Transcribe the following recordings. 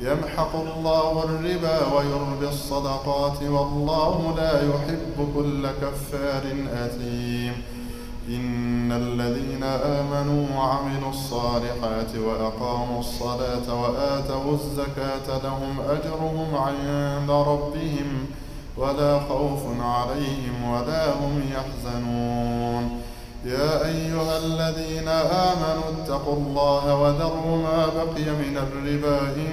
يمحق الله الربا ويربي الصدقات والله لا يحب كل كفار أثيم. إن الذين آمنوا وعملوا الصالحات وأقاموا الصلاة وآتوا الزكاة لهم أجرهم عند ربهم ولا خوف عليهم ولا هم يحزنون. يا أيها الذين آمنوا اتقوا الله وذروا ما بقي من الربا إن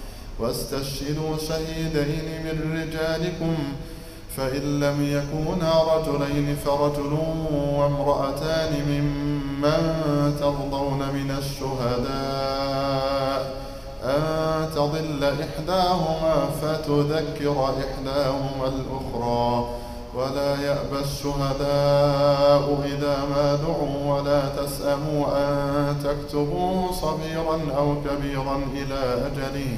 واستشهدوا شهيدين من رجالكم فإن لم يكونا رجلين فرجل وامرأتان ممن ترضون من الشهداء. أن تضل إحداهما فتذكر إحداهما الأخرى. ولا يأبى الشهداء إذا ما دعوا ولا تسأموا أن تكتبوه صغيرا أو كبيرا إلى أجله.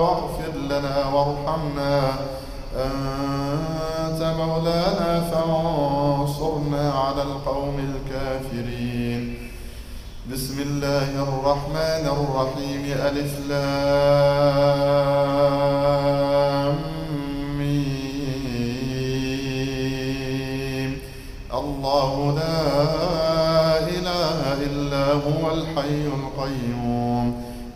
واغفر لنا وارحمنا. أنت مولانا فانصرنا على القوم الكافرين. بسم الله الرحمن الرحيم. ألف لام ميم. الله لا إلا هو الحي القيوم.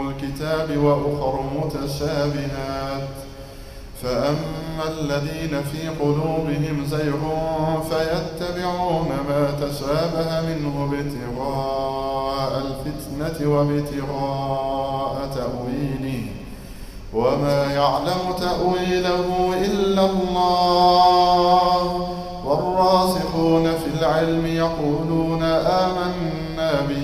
الكتاب وأخر متشابهات. فأما الذين في قلوبهم زيغ فيتبعون ما تشابه منه ابتغاء الفتنة وابتغاء تأويله. وما يعلم تأويله إلا الله. والراسخون في العلم يقولون آمنا به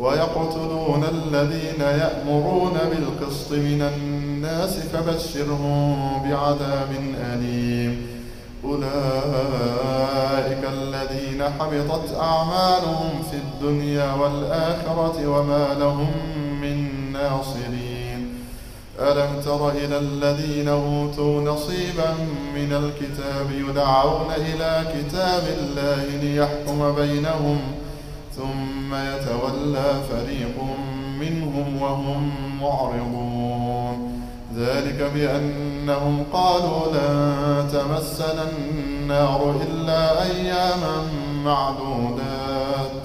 ويقتلون الذين يأمرون بالقسط من الناس فبشرهم بعذاب أليم. أولئك الذين حبطت أعمالهم في الدنيا والآخرة وما لهم من ناصرين. ألم تر إلى الذين أوتوا نصيبا من الكتاب يدعون إلى كتاب الله ليحكم بينهم ثم يتولى فريق منهم وهم معرضون. ذلك بأنهم قالوا لن تمسنا النار إلا أياما معدودات.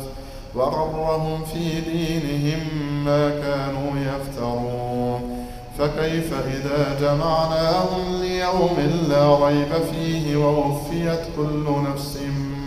وغرهم في دينهم ما كانوا يفترون. فكيف إذا جمعناهم ليوم لا ريب فيه ووفيت كل نفس ما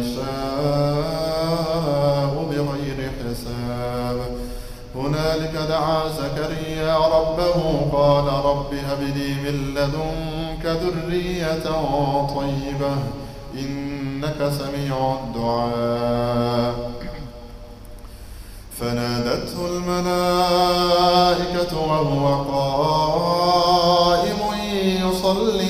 يشاء بغير حساب. هنالك دعا زكريا ربه قال رب هب لي من لدنك ذرية طيبة إنك سميع الدعاء. فنادته الملائكة وهو قائم يصلي.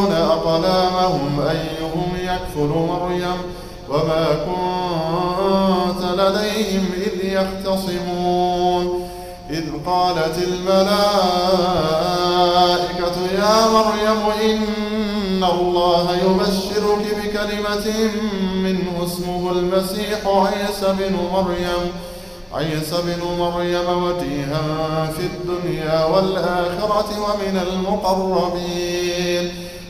يلقون أقلامهم أيهم يكفل مريم وما كنت لديهم إذ يختصمون إذ قالت الملائكة يا مريم إن الله يبشرك بكلمة منه اسمه المسيح عيسى بن مريم عيسى بن مريم وجيها في الدنيا والآخرة ومن المقربين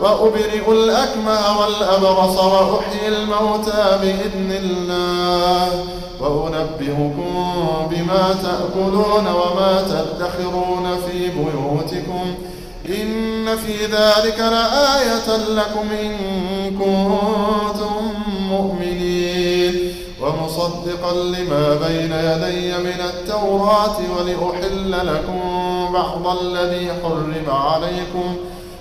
وأبرئ الأكمى والأبرص وأحيي الموتى بإذن الله. وأنبئكم بما تأكلون وما تدخرون في بيوتكم. إن في ذلك لآية لكم إن كنتم مؤمنين. ومصدقا لما بين يدي من التوراة ولأحل لكم بعض الذي حرم عليكم.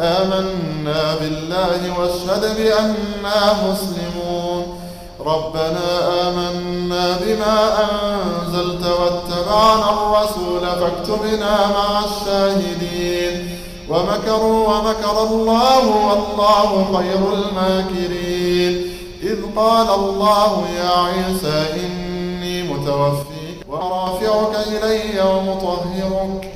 آمنا بالله واشهد بأننا مسلمون. ربنا آمنا بما أنزلت واتبعنا الرسول فاكتبنا مع الشاهدين. ومكروا ومكر الله والله خير الماكرين. إذ قال الله يا عيسى إني متوفيك ورافعك إلي ومطهرك.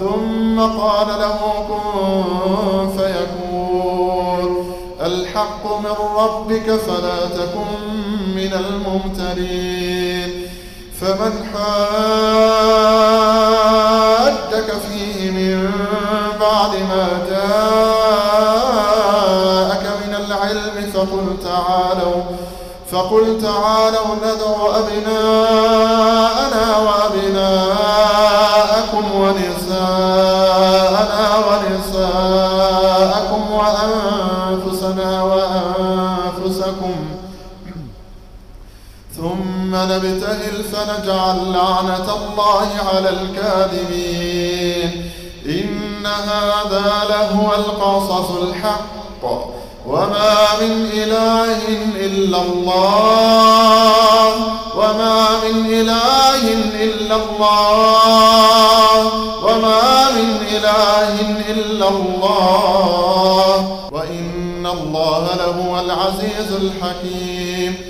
ثم قال له كن فيكون. الحق من ربك فلا تكن من الممترين. فمن حاجك فيه من بعد ما جاءك من العلم فقل تعالوا فقل تعالوا ندعو أبناءنا الله على الكاذبين. إن هذا لهو القصص الحق. وما من إله إلا الله. وما من إله إلا الله. وما من إله إلا الله. وإن الله لهو العزيز الحكيم.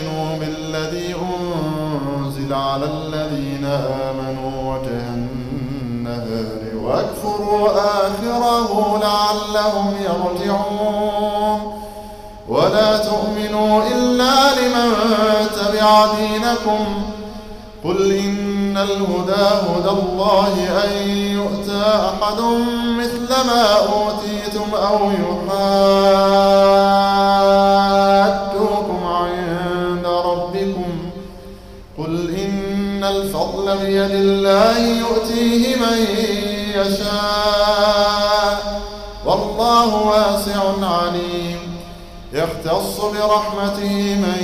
النهار واكفروا آخره لعلهم يرجعون. ولا تؤمنوا إلا لمن تبع دينكم. قل إن الهدى هدى الله أن يؤتى أحد مثل ما أوتيتم أو يحاجوكم بيد الله يؤتيه من يشاء. والله واسع عليم. يختص برحمته من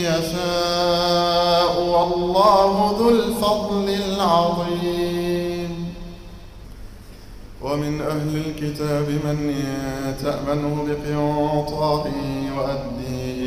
يشاء. والله ذو الفضل العظيم. ومن أهل الكتاب من تأمنه بقنطار يؤديه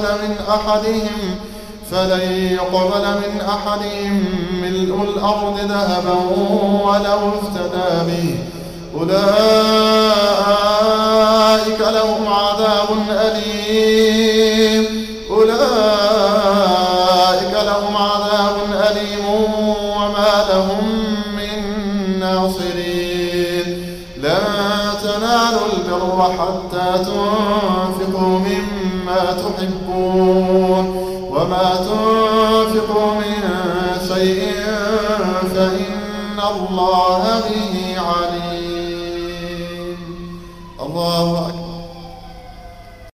يقبل من أحدهم فلن يقبل من أحدهم ملء الأرض ذهبا ولو افتدى به. أولئك لهم عذاب أليم. أولئك لهم عذاب أليم وما لهم من ناصرين. لا تنالوا البر حتى تنفقوا. مما تحبون وما تنفقوا من شيء فإن الله به عليم. الله أكبر.